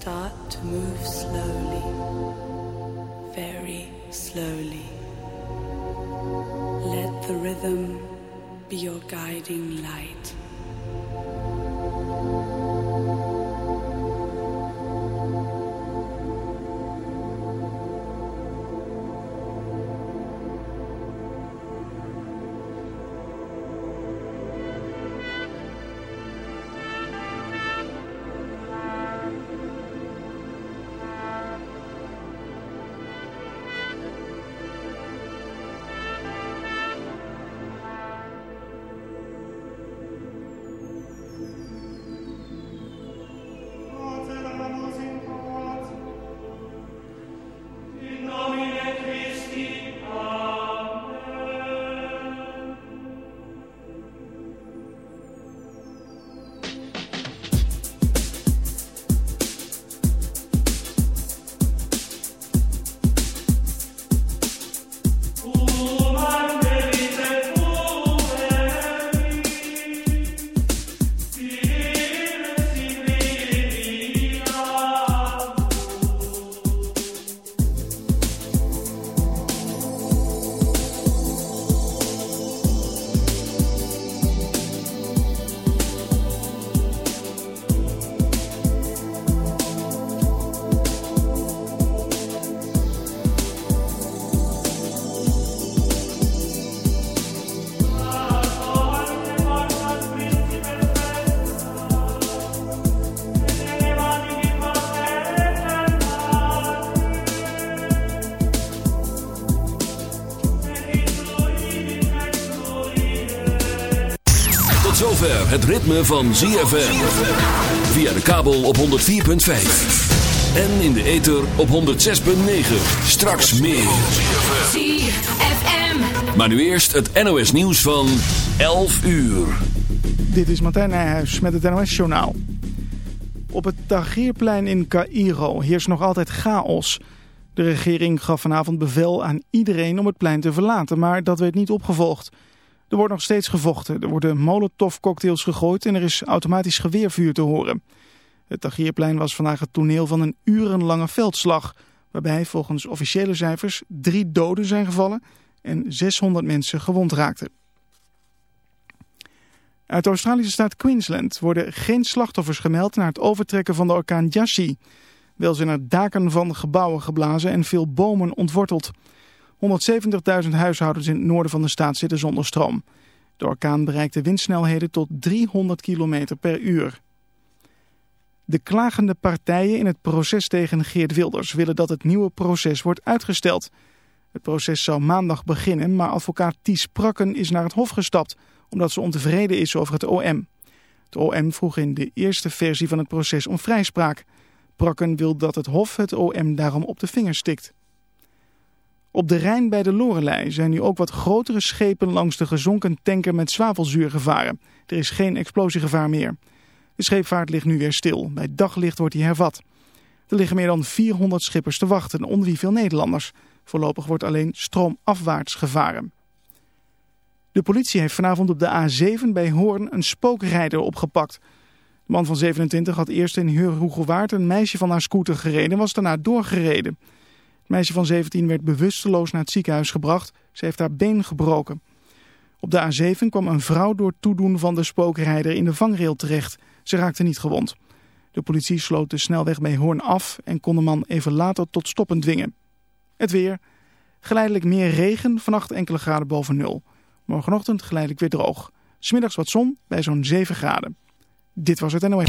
Start to move slowly, very slowly. Let the rhythm be your guiding light. Het ritme van ZFM. Via de kabel op 104.5. En in de ether op 106.9. Straks meer. ZFM. Maar nu eerst het NOS nieuws van 11 uur. Dit is Martijn Nijhuis met het NOS journaal. Op het Tahrirplein in Cairo heerst nog altijd chaos. De regering gaf vanavond bevel aan iedereen om het plein te verlaten, maar dat werd niet opgevolgd. Er wordt nog steeds gevochten. Er worden molotovcocktails gegooid en er is automatisch geweervuur te horen. Het Tagierplein was vandaag het toneel van een urenlange veldslag... waarbij volgens officiële cijfers drie doden zijn gevallen en 600 mensen gewond raakten. Uit de Australische staat Queensland worden geen slachtoffers gemeld... na het overtrekken van de orkaan Yashi. Wel zijn er daken van gebouwen geblazen en veel bomen ontworteld... 170.000 huishoudens in het noorden van de staat zitten zonder stroom. De orkaan bereikte windsnelheden tot 300 km per uur. De klagende partijen in het proces tegen Geert Wilders willen dat het nieuwe proces wordt uitgesteld. Het proces zou maandag beginnen, maar advocaat Ties Prakken is naar het hof gestapt... omdat ze ontevreden is over het OM. Het OM vroeg in de eerste versie van het proces om vrijspraak. Prakken wil dat het hof het OM daarom op de vingers stikt. Op de Rijn bij de Lorelei zijn nu ook wat grotere schepen langs de gezonken tanker met zwavelzuur gevaren. Er is geen explosiegevaar meer. De scheepvaart ligt nu weer stil. Bij daglicht wordt die hervat. Er liggen meer dan 400 schippers te wachten, onder wie veel Nederlanders. Voorlopig wordt alleen stroomafwaarts gevaren. De politie heeft vanavond op de A7 bij Hoorn een spookrijder opgepakt. De man van 27 had eerst in Heurhoegewaard een meisje van haar scooter gereden en was daarna doorgereden meisje van 17 werd bewusteloos naar het ziekenhuis gebracht. Ze heeft haar been gebroken. Op de A7 kwam een vrouw door toedoen van de spookrijder in de vangrail terecht. Ze raakte niet gewond. De politie sloot de snelweg bij Hoorn af en kon de man even later tot stoppen dwingen. Het weer. Geleidelijk meer regen, vannacht enkele graden boven nul. Morgenochtend geleidelijk weer droog. Smiddags wat zon bij zo'n 7 graden. Dit was het NOS.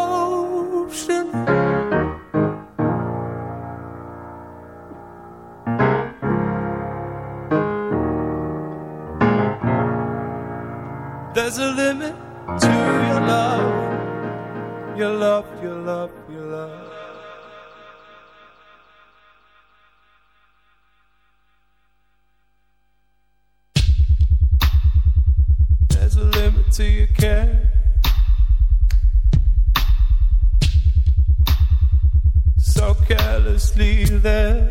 popular. There's a limit to your care. So carelessly there.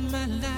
my life.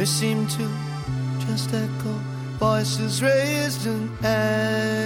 They seem to just echo voices raised in air.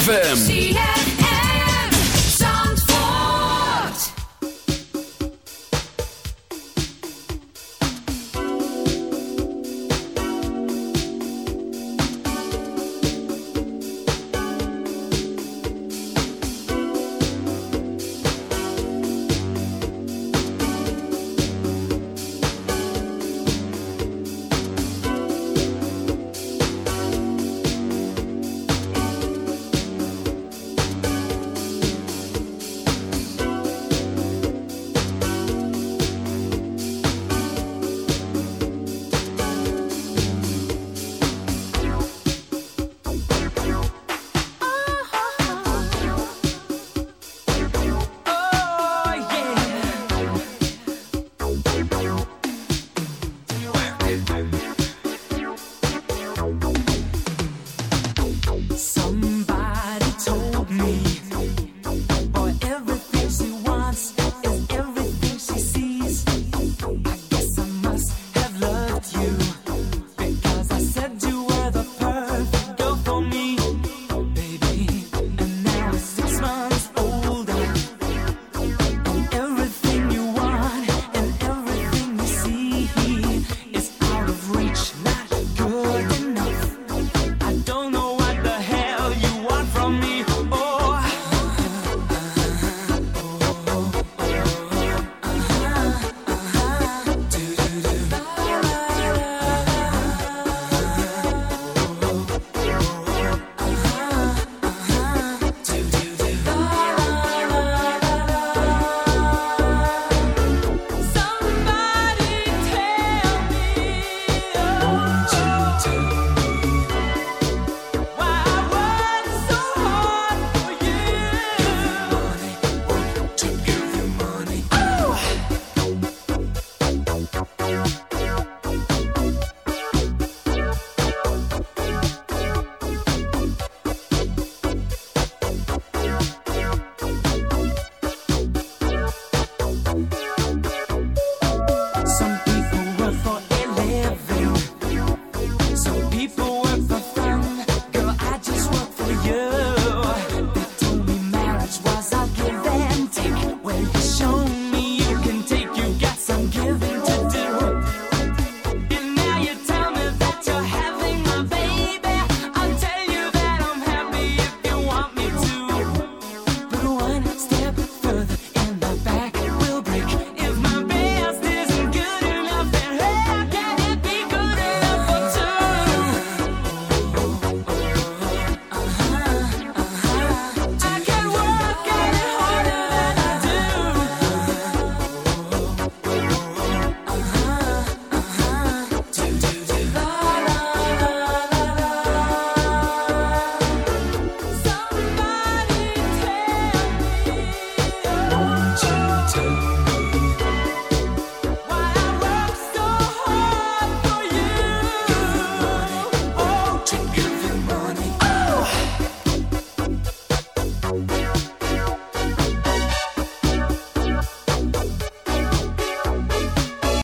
ZFM.